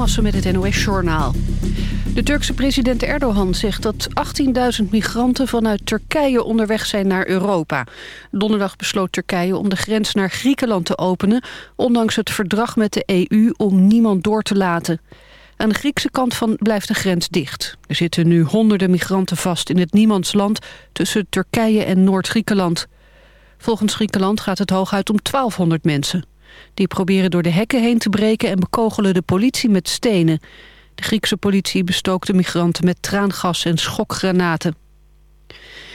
Met het NOS-journaal. De Turkse president Erdogan zegt dat 18.000 migranten vanuit Turkije onderweg zijn naar Europa. Donderdag besloot Turkije om de grens naar Griekenland te openen... ondanks het verdrag met de EU om niemand door te laten. Aan de Griekse kant van blijft de grens dicht. Er zitten nu honderden migranten vast in het niemandsland... tussen Turkije en Noord-Griekenland. Volgens Griekenland gaat het hooguit om 1200 mensen. Die proberen door de hekken heen te breken en bekogelen de politie met stenen. De Griekse politie bestookte migranten met traangas en schokgranaten.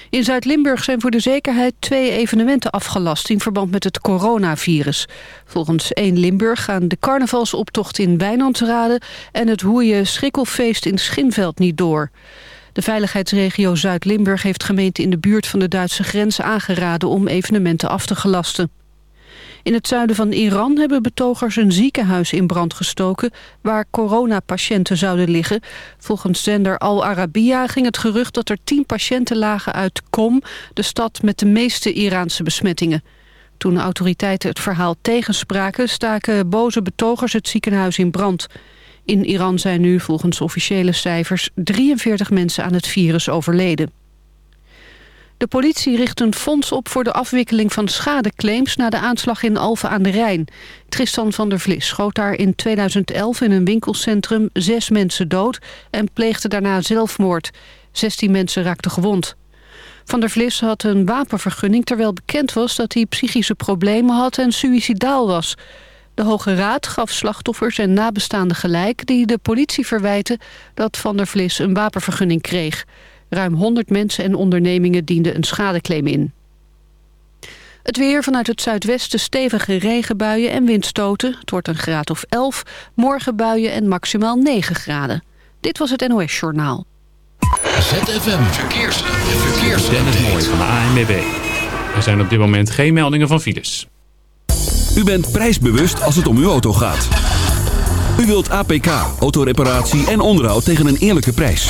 In Zuid-Limburg zijn voor de zekerheid twee evenementen afgelast in verband met het coronavirus. Volgens 1 Limburg gaan de carnavalsoptocht in Wijnandsrade en het Hoeje Schrikkelfeest in Schinveld niet door. De veiligheidsregio Zuid-Limburg heeft gemeenten in de buurt van de Duitse grens aangeraden om evenementen af te gelasten. In het zuiden van Iran hebben betogers een ziekenhuis in brand gestoken... waar coronapatiënten zouden liggen. Volgens zender Al Arabiya ging het gerucht dat er tien patiënten lagen uit Qom... de stad met de meeste Iraanse besmettingen. Toen autoriteiten het verhaal tegenspraken... staken boze betogers het ziekenhuis in brand. In Iran zijn nu volgens officiële cijfers 43 mensen aan het virus overleden. De politie richt een fonds op voor de afwikkeling van schadeclaims... na de aanslag in Alphen aan de Rijn. Tristan van der Vlis schoot daar in 2011 in een winkelcentrum zes mensen dood... en pleegde daarna zelfmoord. 16 mensen raakten gewond. Van der Vlis had een wapenvergunning terwijl bekend was... dat hij psychische problemen had en suïcidaal was. De Hoge Raad gaf slachtoffers en nabestaanden gelijk... die de politie verwijten dat Van der Vlis een wapenvergunning kreeg... Ruim 100 mensen en ondernemingen dienden een schadeclaim in. Het weer vanuit het zuidwesten stevige regenbuien en windstoten. Het wordt een graad of 11. Morgen buien en maximaal 9 graden. Dit was het NOS Journaal. ZFM Verkeers. Verkeers. Dennis Mooi van de ANWB. Er zijn op dit moment geen meldingen van files. U bent prijsbewust als het om uw auto gaat. U wilt APK, autoreparatie en onderhoud tegen een eerlijke prijs.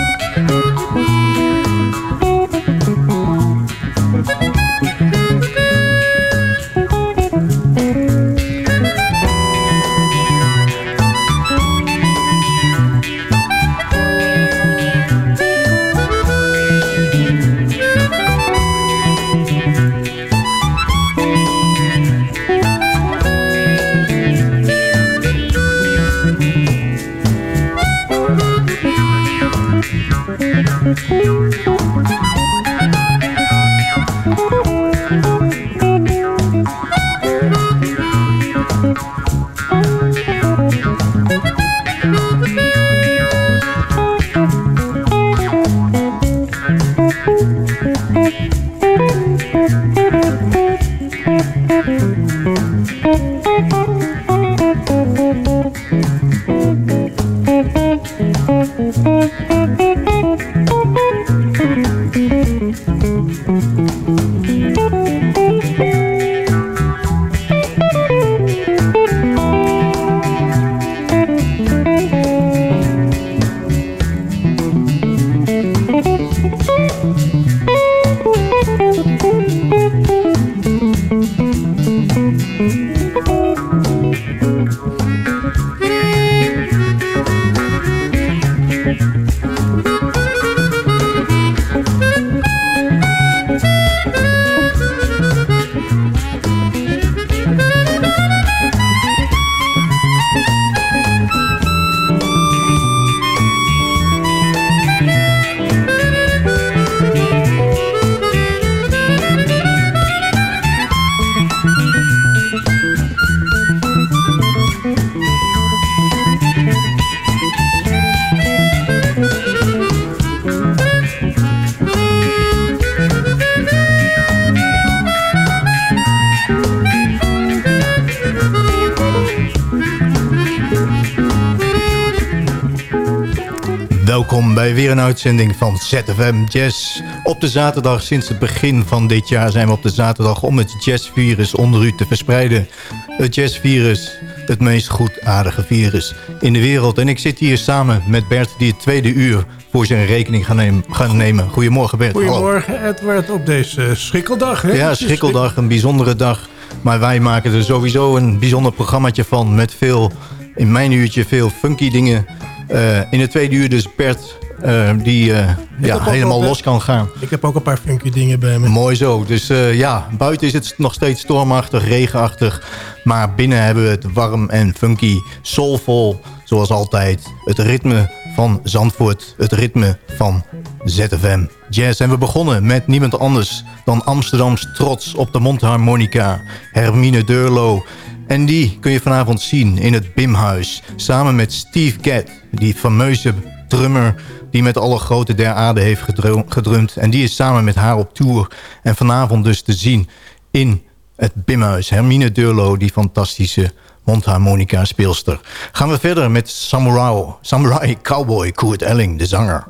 uitzending van ZFM Jazz. Op de zaterdag sinds het begin van dit jaar zijn we op de zaterdag om het jazzvirus onder u te verspreiden. Het jazzvirus, het meest goedaardige virus in de wereld. En ik zit hier samen met Bert die het tweede uur voor zijn rekening gaan nemen. Goedemorgen Bert. Goedemorgen Edward op deze schrikkeldag. Hè? Ja, schrikkeldag, een bijzondere dag. Maar wij maken er sowieso een bijzonder programmaatje van met veel, in mijn uurtje, veel funky dingen uh, in het tweede uur dus Bert uh, die uh, ja, helemaal los kan gaan. Ik heb ook een paar funky dingen bij me. Mooi zo. Dus ja, buiten is het nog steeds stormachtig, regenachtig. Maar binnen hebben we het warm en funky, soulvol. Zoals altijd. Het ritme van Zandvoort. Het ritme van ZFM Jazz. En we begonnen met niemand anders dan Amsterdams trots op de mondharmonica. Hermine Deurlo. En die kun je vanavond zien in het Bimhuis. Samen met Steve Gadd, die fameuze drummer die met alle grote der aarde heeft gedrumd. En die is samen met haar op tour. En vanavond dus te zien in het Bimhuis. Hermine Deurlo, die fantastische mondharmonica speelster. Gaan we verder met Samurai, Samurai Cowboy Kurt Elling, de zanger.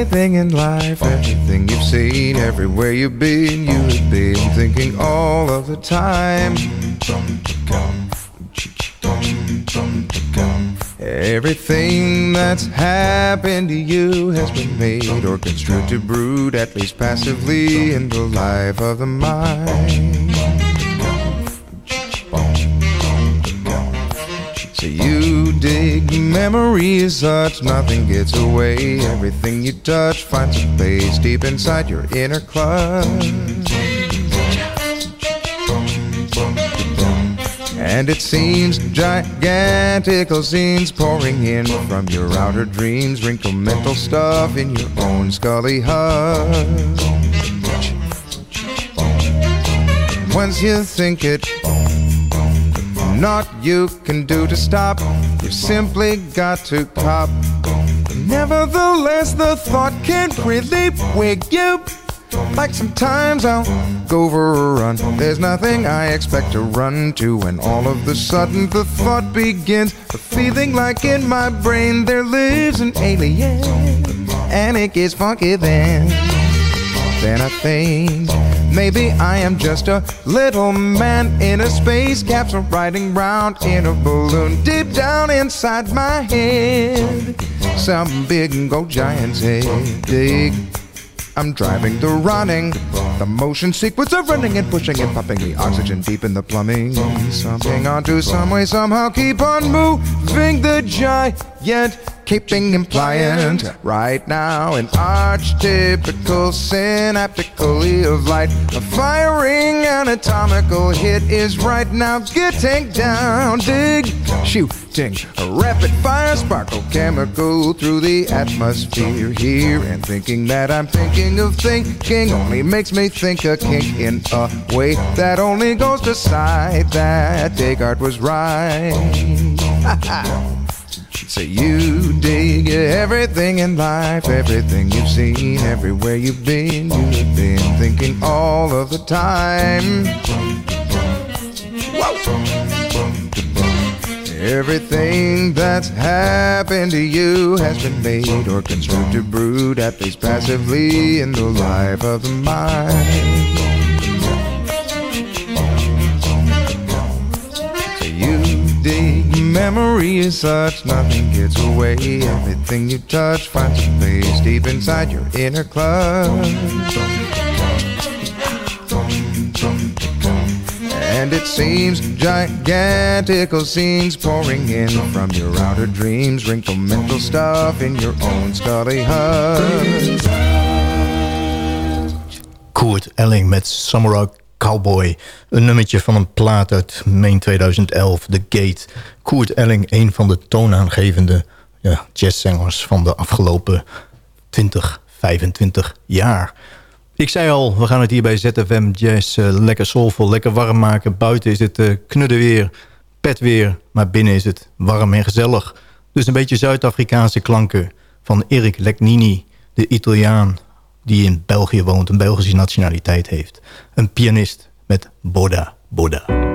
Everything in life, everything you've seen, everywhere you've been, you have been thinking all of the time. Everything that's happened to you has been made or construed to brood, at least passively, in the life of the mind. So you dig memories such nothing gets away. Everything you touch finds a place deep inside your inner clutch. And it seems gigantical scenes pouring in from your outer dreams, wrinkle mental stuff in your own scully hut. Once you think it not you can do to stop. You simply got to cop. Nevertheless, the thought can't really wake you. Like sometimes I'll go for a run. There's nothing I expect to run to, and all of the sudden the thought begins. A feeling like in my brain there lives an alien. and it gets funky then. Then I think maybe I am just a little man in a space capsule riding round in a balloon deep down inside my head. Some big and go giant's head. Dig. I'm driving the running, the motion sequence of running and pushing and pumping the oxygen deep in the plumbing. Something onto some way, somehow keep on moving the giant keeping him pliant. Right now an archetypical synaptically of light. A firing anatomical hit is right now getting down. Dig shooting a rapid fire sparkle chemical through the atmosphere. Here and thinking that i'm thinking of thinking only makes me think a kink in a way that only goes to side that. Descartes was right So you dig everything in life, everything you've seen, everywhere you've been, you've been thinking all of the time. Everything that's happened to you has been made or construed to brood at least passively in the life of the mind. Memory is such, nothing gets away. Everything you touch finds a place deep inside your inner clutch. And it seems gigantical scenes pouring in from your outer dreams, wrinkle mental stuff in your own scully hut. Kurt Elling met Samurai Cowboy. Een nummertje van een plaat uit Main 2011, The Gate. Koert Elling, een van de toonaangevende ja, van de afgelopen 20, 25 jaar. Ik zei al, we gaan het hier bij ZFM Jazz uh, lekker soulvol, lekker warm maken. Buiten is het uh, knudden weer, pet weer, maar binnen is het warm en gezellig. Dus een beetje Zuid-Afrikaanse klanken van Erik Leknini, de Italiaan die in België woont, een Belgische nationaliteit heeft. Een pianist met Boda Boda.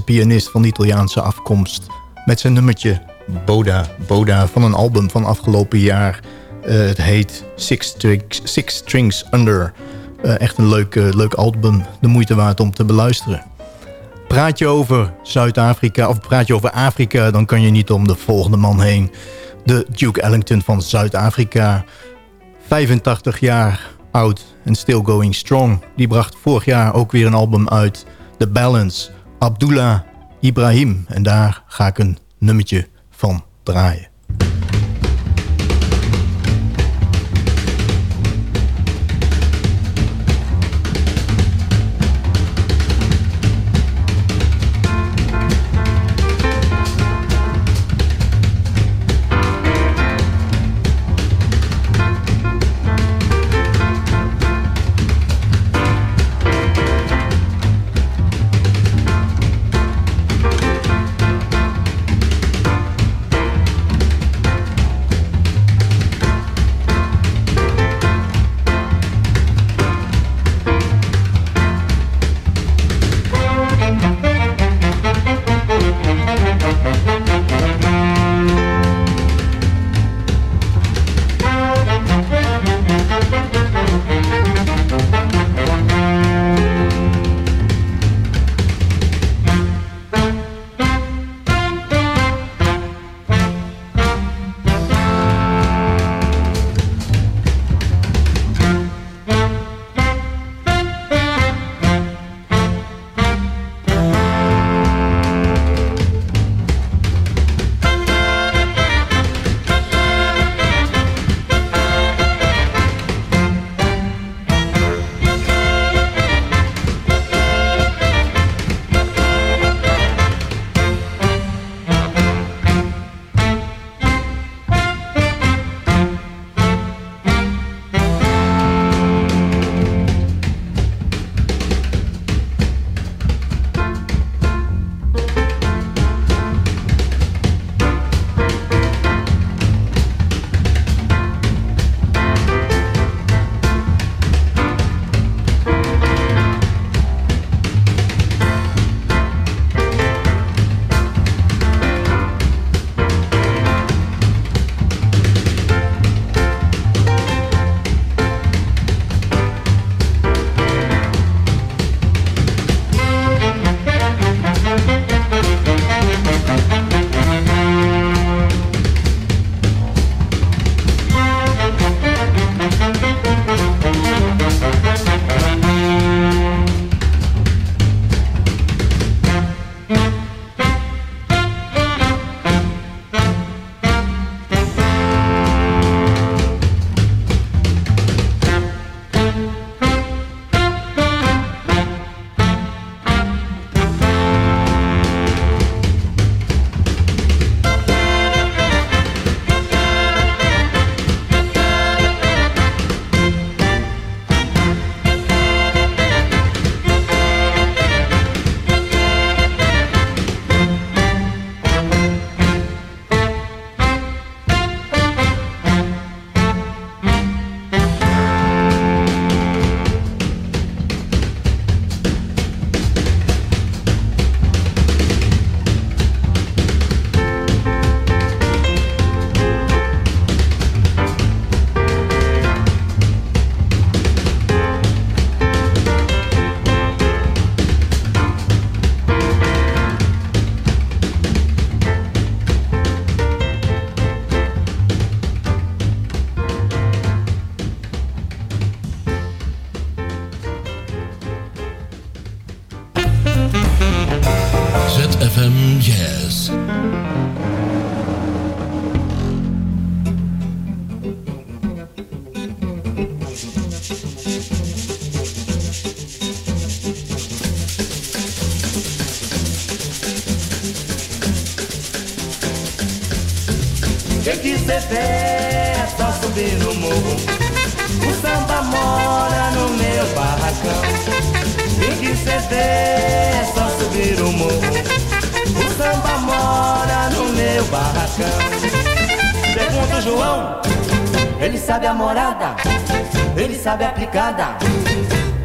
Pianist van Italiaanse afkomst... met zijn nummertje Boda, Boda van een album van afgelopen jaar. Uh, het heet Six Strings, Six Strings Under. Uh, echt een leuk, uh, leuk album, de moeite waard om te beluisteren. Praat je over Zuid-Afrika, of praat je over Afrika... dan kan je niet om de volgende man heen. De Duke Ellington van Zuid-Afrika. 85 jaar oud en still going strong. Die bracht vorig jaar ook weer een album uit. The Balance, Abdullah Ibrahim. En daar ga ik een nummertje van draaien.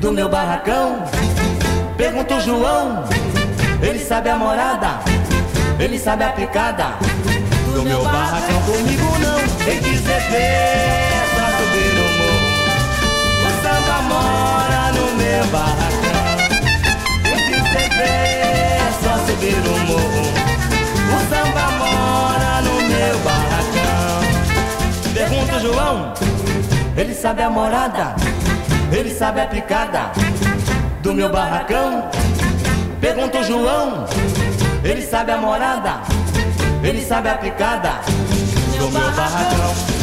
Do meu barracão. Pergunta o João, ele sabe a morada, ele sabe a picada. Do meu barracão comigo não, quem quiser ver, é só subir no morro. O samba mora no meu barracão. Quem quiser ver, é só subir no morro. O samba mora no meu barracão. Pergunta o João, ele sabe a morada, ele sabe a picada do meu barracão. Pergunta o João, ele sabe a morada, ele sabe a picada do meu barracão.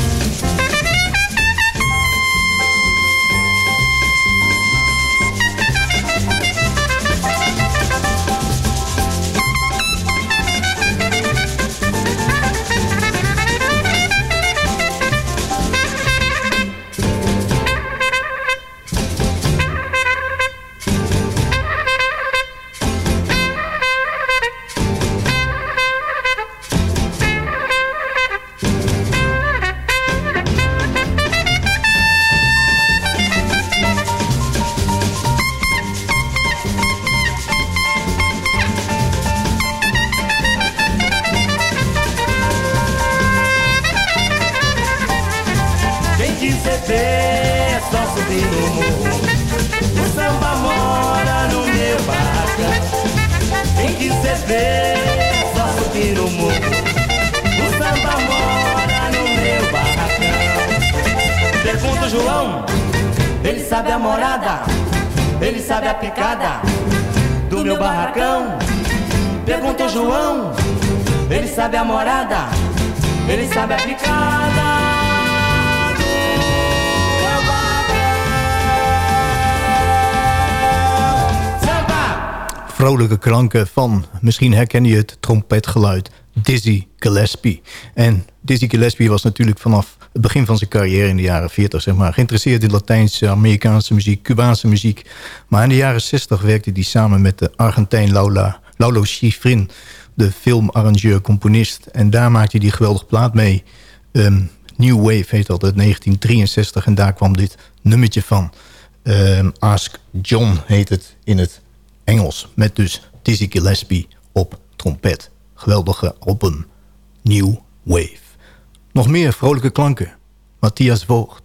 Vrolijke klanken van, misschien herken je het trompetgeluid, Dizzy Gillespie. En Dizzy Gillespie was natuurlijk vanaf het begin van zijn carrière in de jaren 40 zeg maar, geïnteresseerd in Latijnse, Amerikaanse muziek, Cubaanse muziek. Maar in de jaren 60 werkte hij samen met de Argentijn Laula, Laulo Schifrin, de filmarrangeur, componist. En daar maakte hij die geweldige plaat mee. Um, New Wave heet dat, uit 1963. En daar kwam dit nummertje van. Um, Ask John heet het in het Engels. Met dus Dizzy Gillespie op trompet. Geweldige album. New Wave. Nog meer vrolijke klanken. Matthias Voogd.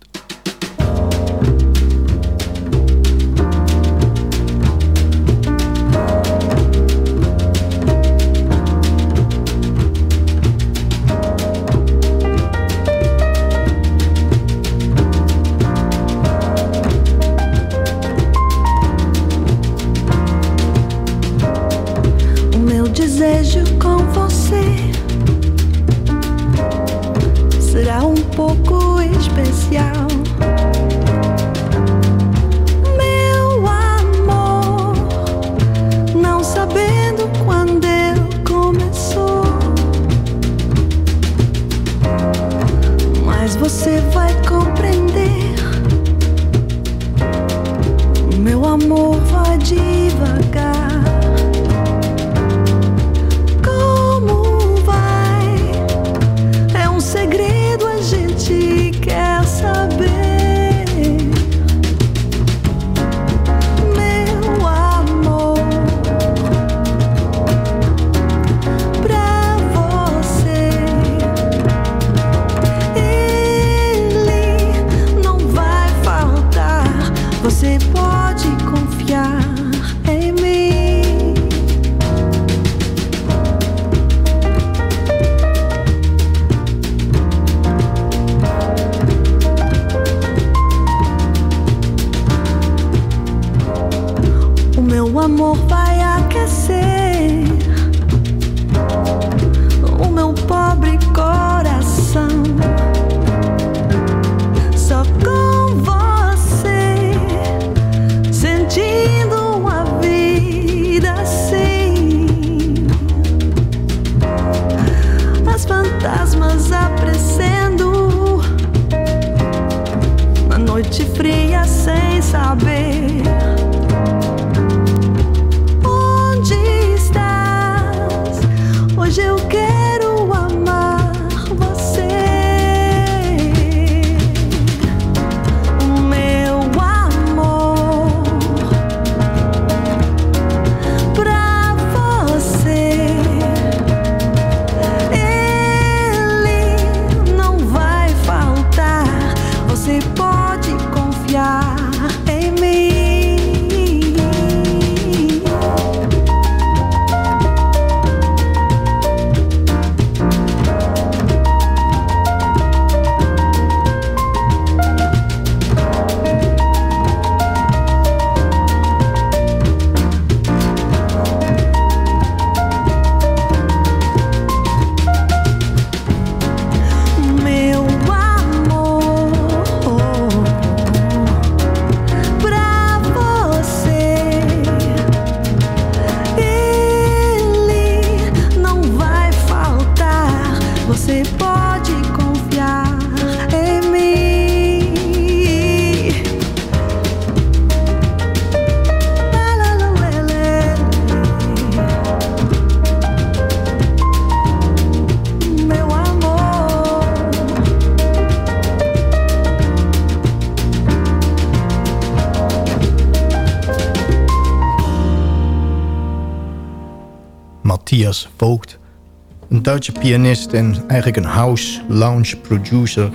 Duitse pianist en eigenlijk een house lounge producer...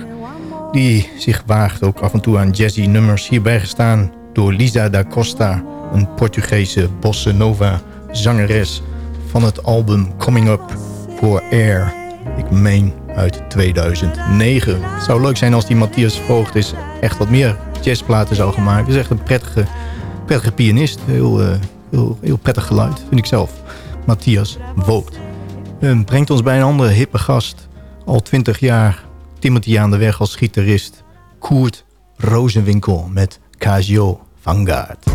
die zich waagt ook af en toe aan jazzy nummers. Hierbij gestaan door Lisa da Costa, een Portugese bossa nova zangeres... van het album Coming Up for Air. Ik meen uit 2009. Het zou leuk zijn als die Matthias Voogd is echt wat meer jazzplaten zou gaan maken. Het is echt een prettige, prettige pianist. Heel, uh, heel, heel prettig geluid, vind ik zelf. Matthias Voogd. Brengt ons bij een andere hippe gast. Al 20 jaar Timothy aan de weg als gitarist. Koert Rozenwinkel met Casio Vanguard.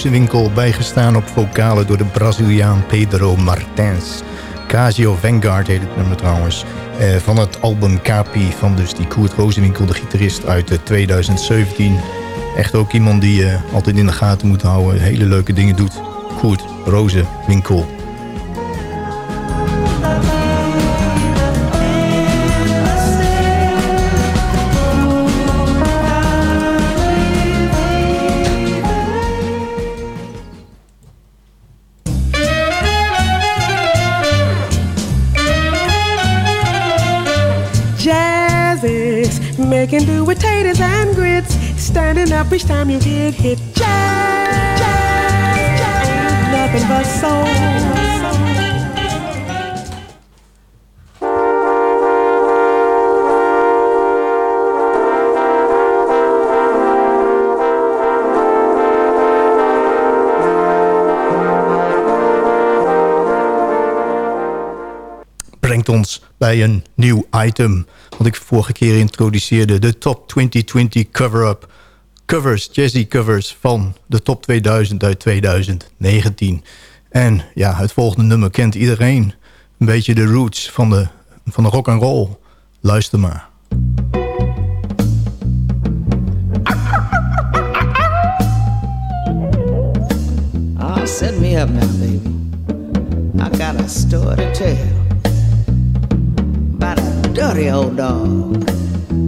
Rozenwinkel bijgestaan op vocalen door de Braziliaan Pedro Martins. Casio Vanguard heet het nummer trouwens. Eh, van het album Capi van dus die Koert Rozenwinkel, de gitarist uit 2017. Echt ook iemand die je altijd in de gaten moet houden. Hele leuke dingen doet. Koert Rozenwinkel. time you did hit jazz, jazz, jazz nothing but soul. ons bij een nieuw item. Want ik vorige keer introduceerde de Top 2020 Cover-Up. Covers, jazzy covers van de Top 2000 uit 2019. En ja, het volgende nummer kent iedereen. Een beetje de roots van de, van de rock and roll. Luister maar. Oh, set me up now, baby. I got a story to tell about a dirty old dog.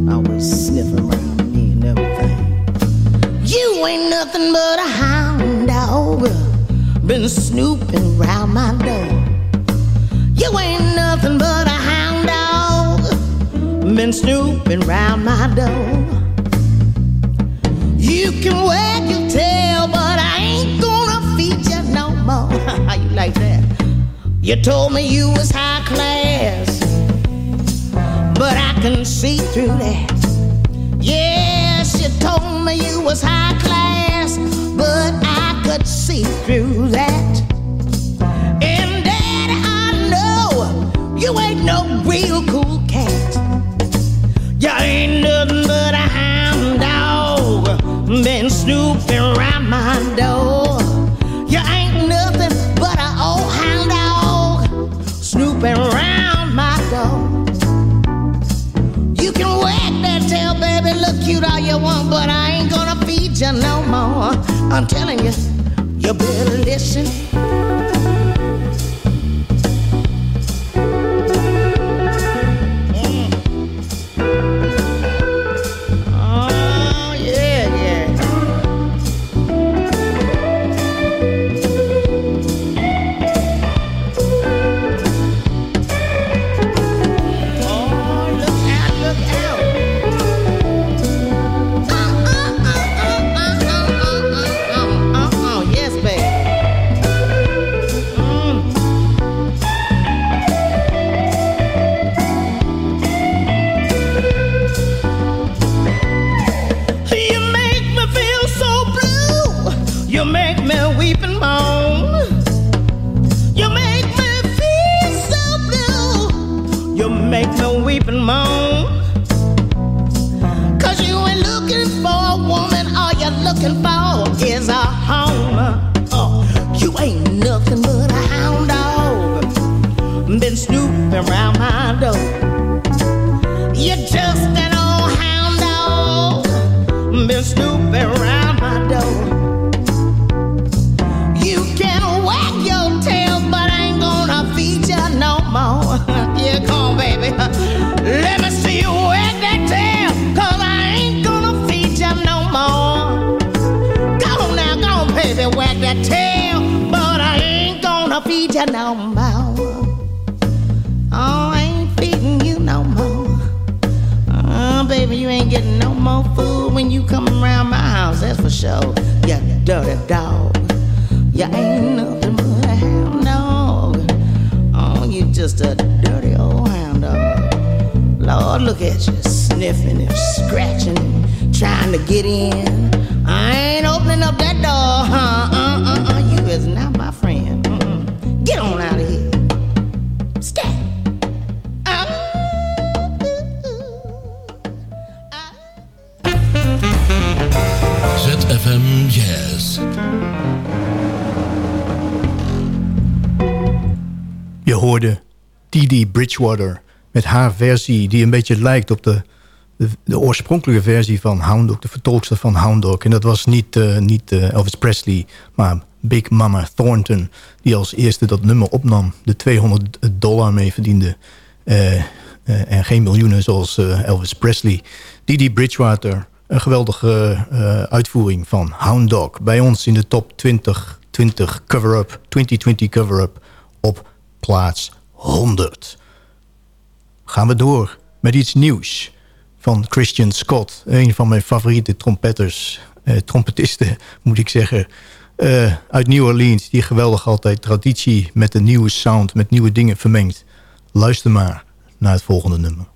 Always sniffing around. You ain't nothing but a hound dog. Been snooping around my door. You ain't nothing but a hound dog. Been snooping around my door. You can wag your tail, but I ain't gonna feed you no more. How you like that? You told me you was high class, but I can see through that. Yes, you was high class, but I could see through that. And Daddy, I know you ain't no real cool cat. You ain't nothing but a hound dog, been snooping around my door. You ain't nothing but a old hound dog, snooping around my door. You can wag that tail, baby, look cute all you want, but I no more. I'm telling you, you better listen. Me weep feed you no more. Oh, I ain't feeding you no more. Oh, baby, you ain't getting no more food when you come around my house, that's for sure. You dirty dog. You ain't nothing but a hound dog. Oh, you just a dirty old hound dog. Lord, look at you, sniffing and scratching, trying to get in. I ain't opening up that door, huh? Uh, uh, uh, you is not. Get on out of here. Stay. ZFM Jazz. Je hoorde Didi Bridgewater met haar versie die een beetje lijkt op de, de, de oorspronkelijke versie van Hound Dog, de vertolkster van Hound Dog. En dat was niet, eh, niet eh, Elvis Presley, maar Big Mama Thornton, die als eerste dat nummer opnam, de 200 dollar mee verdiende. eh, eh, en geen miljoenen zoals eh, Elvis Presley. Didi Bridgewater, een geweldige uitvoering van Hound Dog. Bij ons in de top 2020 cover-up, 2020 cover-up op plaats 100. Gaan we door met iets nieuws van Christian Scott. Een van mijn favoriete trompetters, trompetisten moet ik zeggen. Eh, uit New Orleans, die geweldig altijd traditie met een nieuwe sound, met nieuwe dingen vermengt. Luister maar naar het volgende nummer.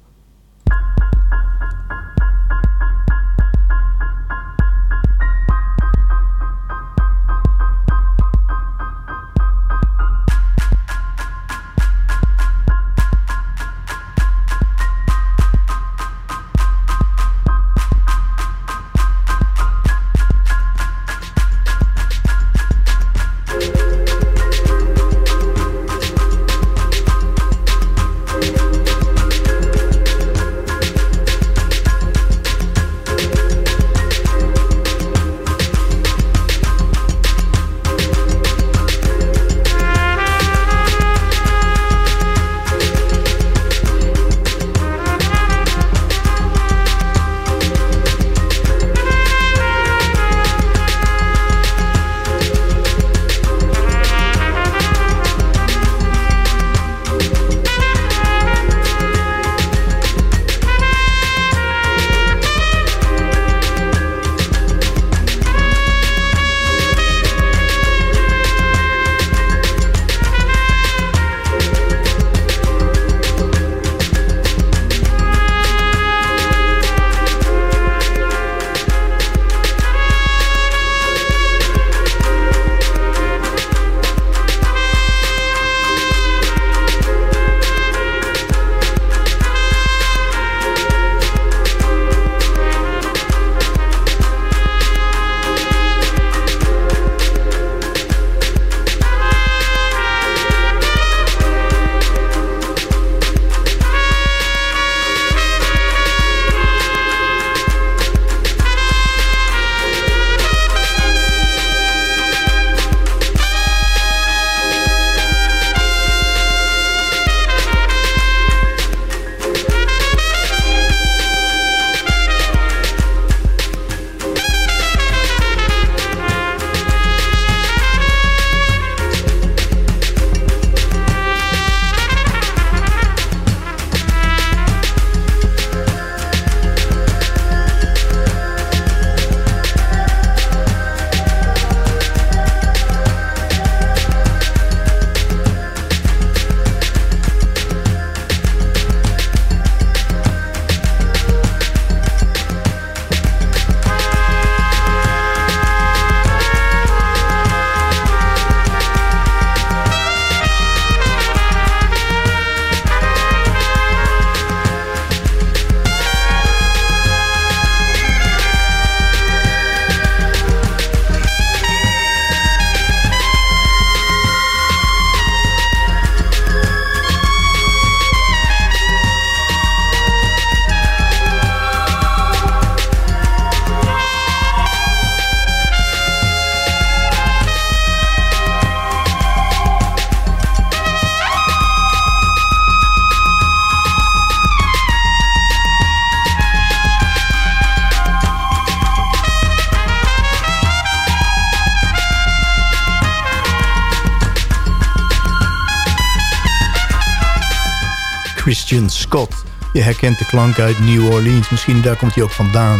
Scott. Je herkent de klank uit New Orleans. Misschien daar komt hij ook vandaan.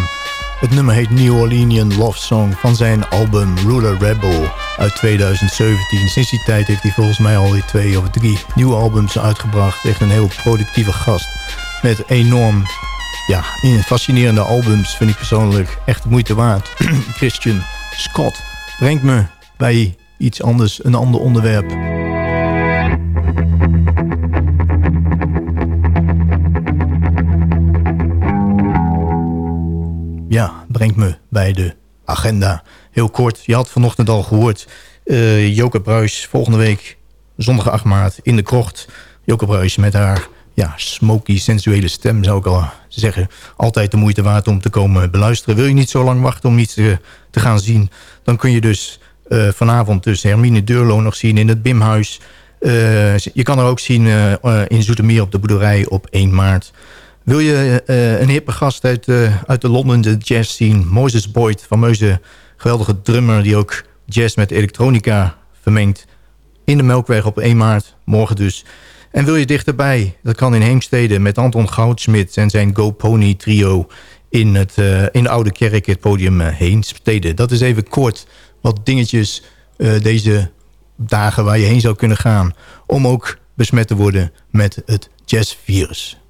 Het nummer heet New Orleanian Love Song van zijn album Ruler Rebel uit 2017. Sinds die tijd heeft hij volgens mij alweer twee of drie nieuwe albums uitgebracht. Echt een heel productieve gast met enorm ja, fascinerende albums vind ik persoonlijk echt moeite waard. Christian Scott brengt me bij iets anders, een ander onderwerp. Brengt me bij de agenda. Heel kort, je had vanochtend al gehoord... Uh, Joke Bruis volgende week, zondag 8 maart, in de krocht. Joke Bruis met haar ja, smoky, sensuele stem zou ik al zeggen. Altijd de moeite waard om te komen beluisteren. Wil je niet zo lang wachten om iets te, te gaan zien... dan kun je dus uh, vanavond dus Hermine Deurlo nog zien in het Bimhuis. Uh, je kan er ook zien in Zoetermeer op de boerderij op 1 maart. Wil je een hippe gast uit, uit de Londen de jazz scene... Moses Boyd, fameuze geweldige drummer... die ook jazz met elektronica vermengt... in de Melkweg op 1 maart, morgen dus... En wil je dichterbij? Dat kan in Heemstede met Anton Goudsmit en zijn Go Pony trio in, het, uh, in de Oude Kerk, het podium uh, Heemstede. Dat is even kort wat dingetjes deze dagen waar je heen zou kunnen gaan... om ook besmet te worden met het jazzvirus.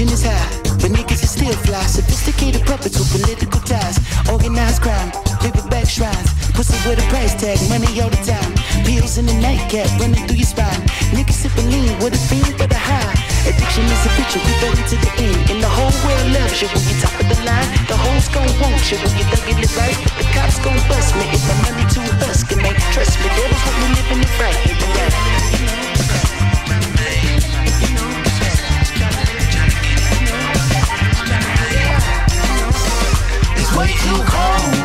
Tension is high, but niggas still fly. Sophisticated puppets with political ties. Organized crime, paperback shrines. Pussy with a price tag, money all the time. Pills in the nightcap running through your spine. Niggas sipping lean with a fiend for the high. Addiction is a picture, we fell to the end. And the whole world loves you when you top of the line. The hoes gon' want you when you thuggin' it right. The cops gon' bust me if my money too husky, man. Trust me, was what we living it right. Way too cold,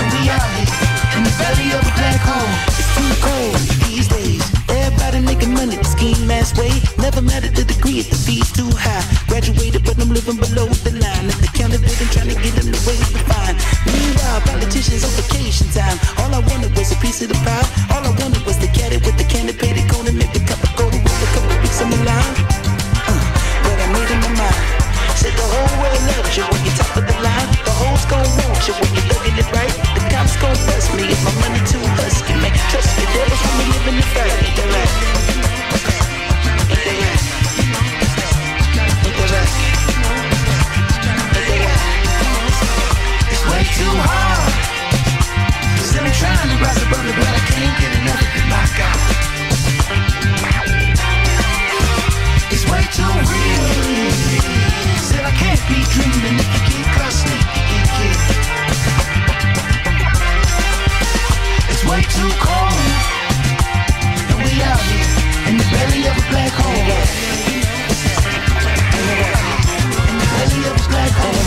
and we out here in the belly of a black hole. It's too cold these days. Everybody making money the scheme mass way. Never matter the degree if the fee's too high. Graduated, but I'm living below the line. At the counter building, trying to get them the way to find. Meanwhile, politicians on vacation time. All I wanted was a piece of the pie. All I wanted was the caddy with the candy painted cone and make the cup of gold with a couple weeks on the line. Uh, but I made up my mind. Said the whole world loves you when you top gon' want you when you looking it right. The cops gon' bust me if my money too husky, man. Trust me, they was when we living it right. Ain't that right? Ain't that right? Ain't that right? Ain't that right? It's way too hard. Still I'm trying to rise above it, but I can't get enough too cold. And we out here in the belly of a black hole. In the belly of a black hole.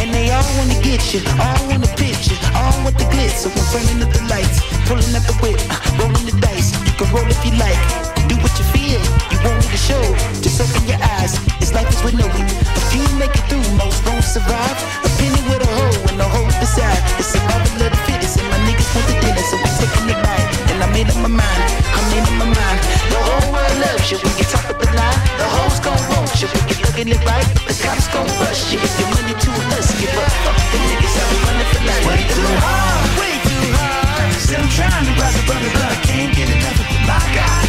And they all wanna get you, all wanna pitch you, all want the glitz. So I'm burning up the lights, pulling up the whip, rolling the dice. You can roll if you like, do what you feel. You want me to show, just open your eyes. It's life is with no A few make it through, most won't survive. A penny with a hole and a hole beside. It's survival of the fittest, and my niggas want the dinner, so we taking the bite. And I made up my mind, I made up my mind. The whole world loves you when you top of the line. The hoes gon' want you when you're looking it right. The cops gon' rush you if your money too husky, but fuck the niggas out running for life. Way too hard, way too hard. Still I'm trying to rise above it, but I can't get enough of it. My God,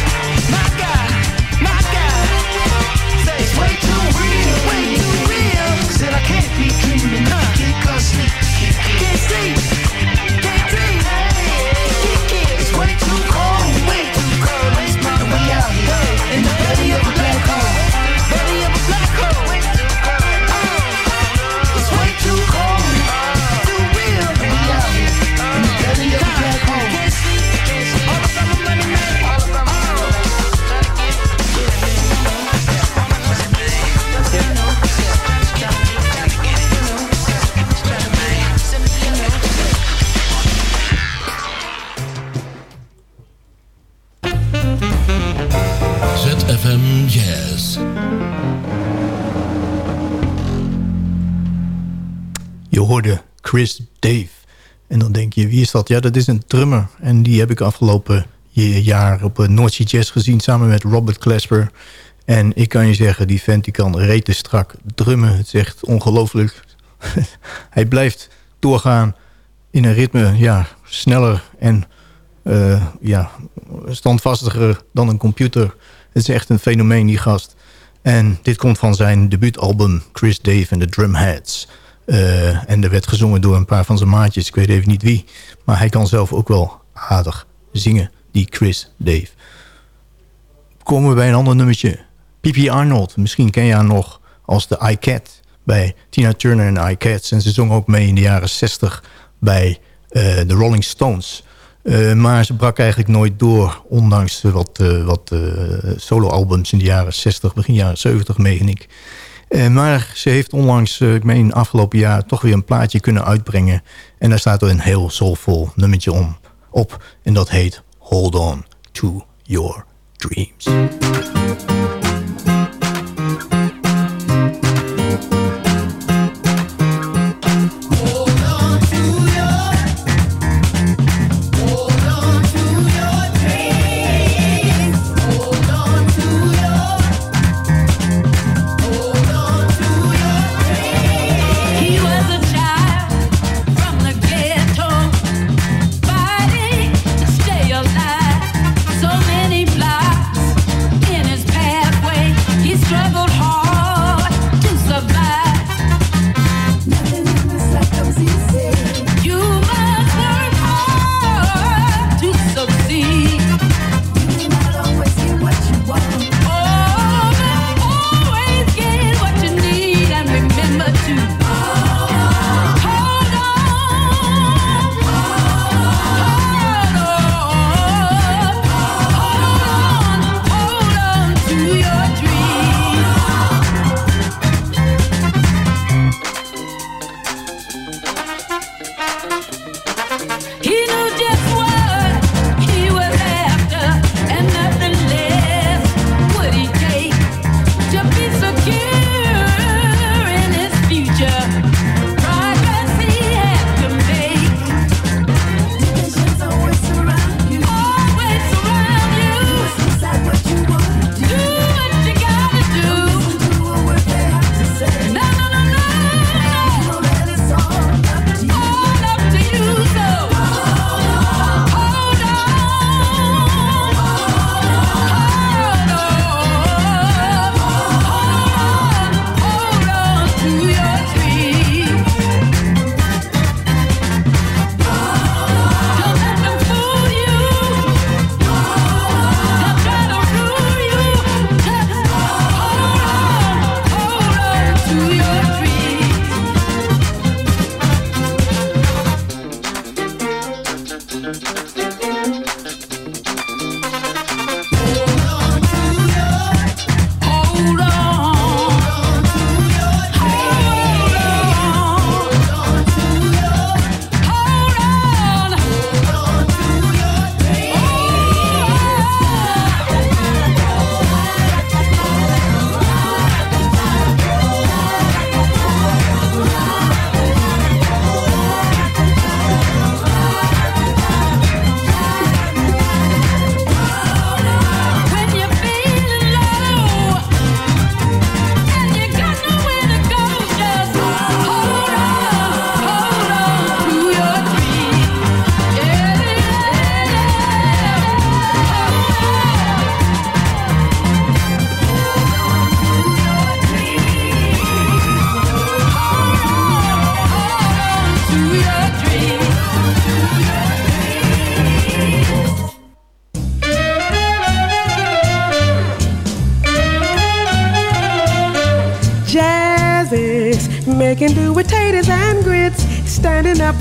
Keep dreaming, keep hustling, keep Dave. En dan denk je, wie is dat? Ja, dat is een drummer. En die heb ik afgelopen jaar op een North Jazz gezien... samen met Robert Klasper. En ik kan je zeggen, die vent die kan rete strak drummen. Het is echt ongelooflijk. Hij blijft doorgaan in een ritme, ja, sneller en uh, ja, standvastiger dan een computer. Het is echt een fenomeen, die gast. En dit komt van zijn debuutalbum Chris Dave and the Drumheads. Uh, en er werd gezongen door een paar van zijn maatjes. Ik weet even niet wie. Maar hij kan zelf ook wel aardig zingen, die Chris Dave. Komen we bij een ander nummertje. P.P. Arnold, misschien ken je haar nog als de iCat bij Tina Turner en iCats. En ze zong ook mee in de jaren 60 bij uh, de Rolling Stones. Uh, maar ze brak eigenlijk nooit door, ondanks wat, wat soloalbums in de jaren 60, begin jaren 70, meen ik. Maar ze heeft onlangs, ik meen afgelopen jaar, toch weer een plaatje kunnen uitbrengen. En daar staat er een heel soulvol nummertje om, op. En dat heet Hold On To Your Dreams.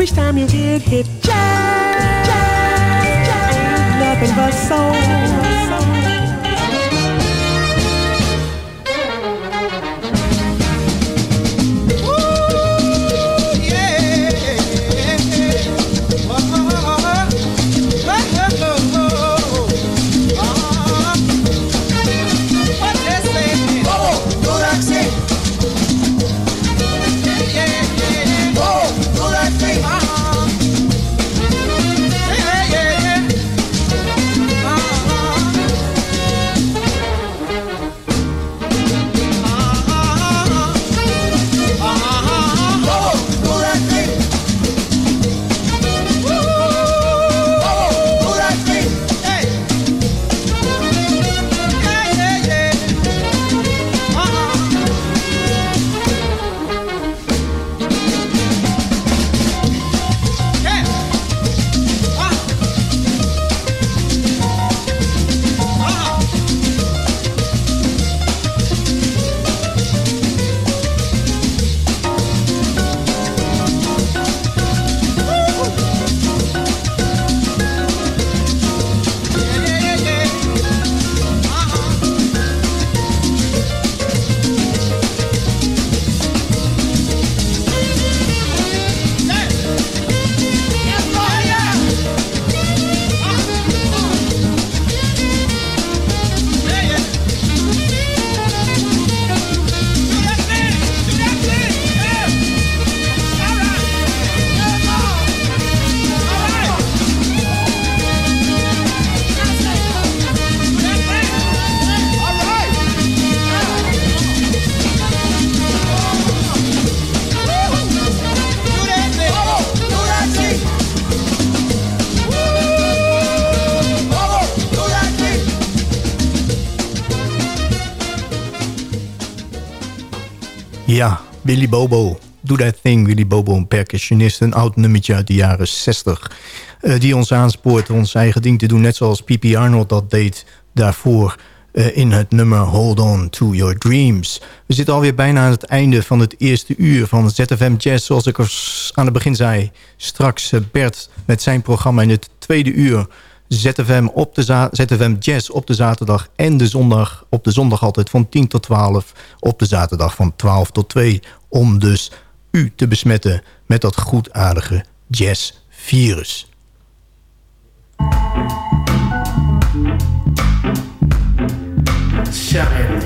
Each time you get hit. Ja, Willy Bobo. Do That Thing, Willy Bobo, een percussionist. Een oud nummertje uit de jaren 60. Uh, die ons aanspoort ons eigen ding te doen. Net zoals P.P. Arnold dat deed daarvoor uh, in het nummer Hold On To Your Dreams. We zitten alweer bijna aan het einde van het eerste uur van ZFM Jazz. Zoals ik aan het begin zei. Straks uh, Bert met zijn programma in het tweede uur... ZFM, op de ZFM Jazz op de zaterdag en de zondag. Op de zondag altijd van 10 tot 12. Op de zaterdag van 12 tot 2. Om dus u te besmetten met dat goedaardige jazzvirus. 下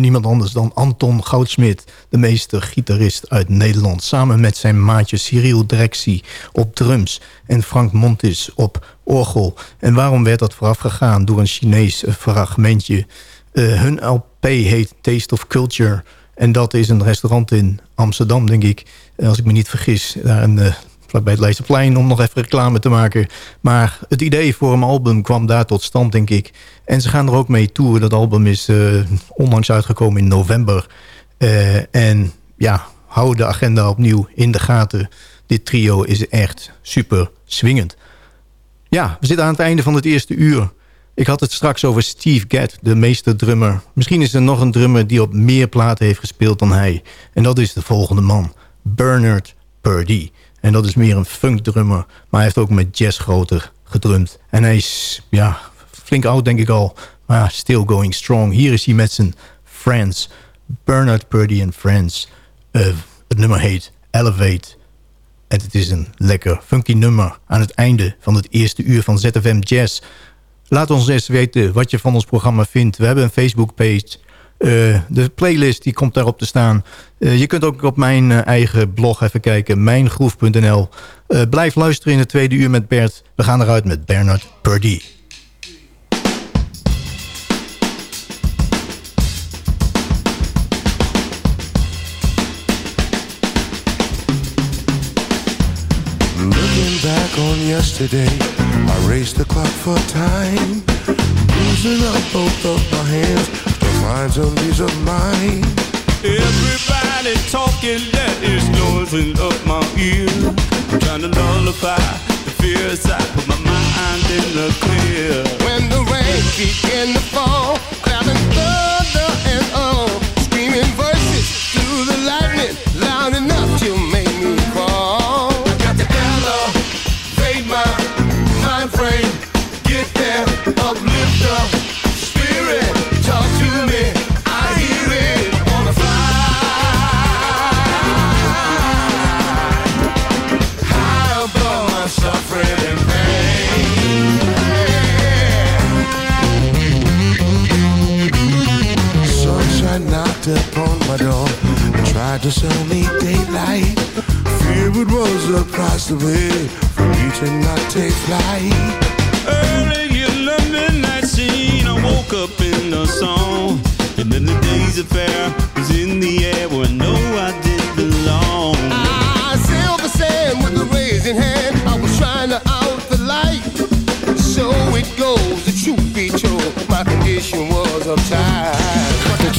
Niemand anders dan Anton Goudsmit, de meester gitarist uit Nederland. Samen met zijn maatje Cyril Drexi op drums en Frank Montis op orgel. En waarom werd dat voorafgegaan door een Chinees fragmentje? Uh, hun LP heet Taste of Culture... En dat is een restaurant in Amsterdam, denk ik. Als ik me niet vergis. Daar een, uh, vlakbij het Leidseplein om nog even reclame te maken. Maar het idee voor een album kwam daar tot stand, denk ik. En ze gaan er ook mee toeren. Dat album is uh, onlangs uitgekomen in november. Uh, en ja, hou de agenda opnieuw in de gaten. Dit trio is echt super swingend. Ja, we zitten aan het einde van het eerste uur. Ik had het straks over Steve Gadd, de meesterdrummer. Misschien is er nog een drummer die op meer platen heeft gespeeld dan hij. En dat is de volgende man, Bernard Purdie. En dat is meer een funkdrummer, maar hij heeft ook met jazz groter gedrumd. En hij is, ja, flink oud denk ik al, maar still going strong. Hier is hij met zijn Friends, Bernard Purdie and Friends. Uh, het nummer heet Elevate. En het is een lekker funky nummer aan het einde van het eerste uur van ZFM Jazz. Laat ons eens weten wat je van ons programma vindt. We hebben een Facebookpage. Uh, de playlist die komt daarop te staan. Uh, je kunt ook op mijn uh, eigen blog even kijken. Mijngroef.nl Blijf luisteren in het tweede uur met Bert. We gaan eruit met Bernard. Looking back on yesterday I the clock for time of my hands find some peace of mind. Everybody talking that is noising up my ear. Trying to nullify the fears I put my mind in the clear. When the rain began to fall Clouding thunder and all. Screaming voices through the lightning Loud enough to make Tried to sell me daylight. Fear it was a price to pay For me to not take flight. Early in the midnight scene, I woke up in the song. And then the day's affair was in the air where I know I didn't belong. I sailed the ah, sand with a raising hand. I was trying to out the light. So it goes, the truth be told My condition was uptight. Tot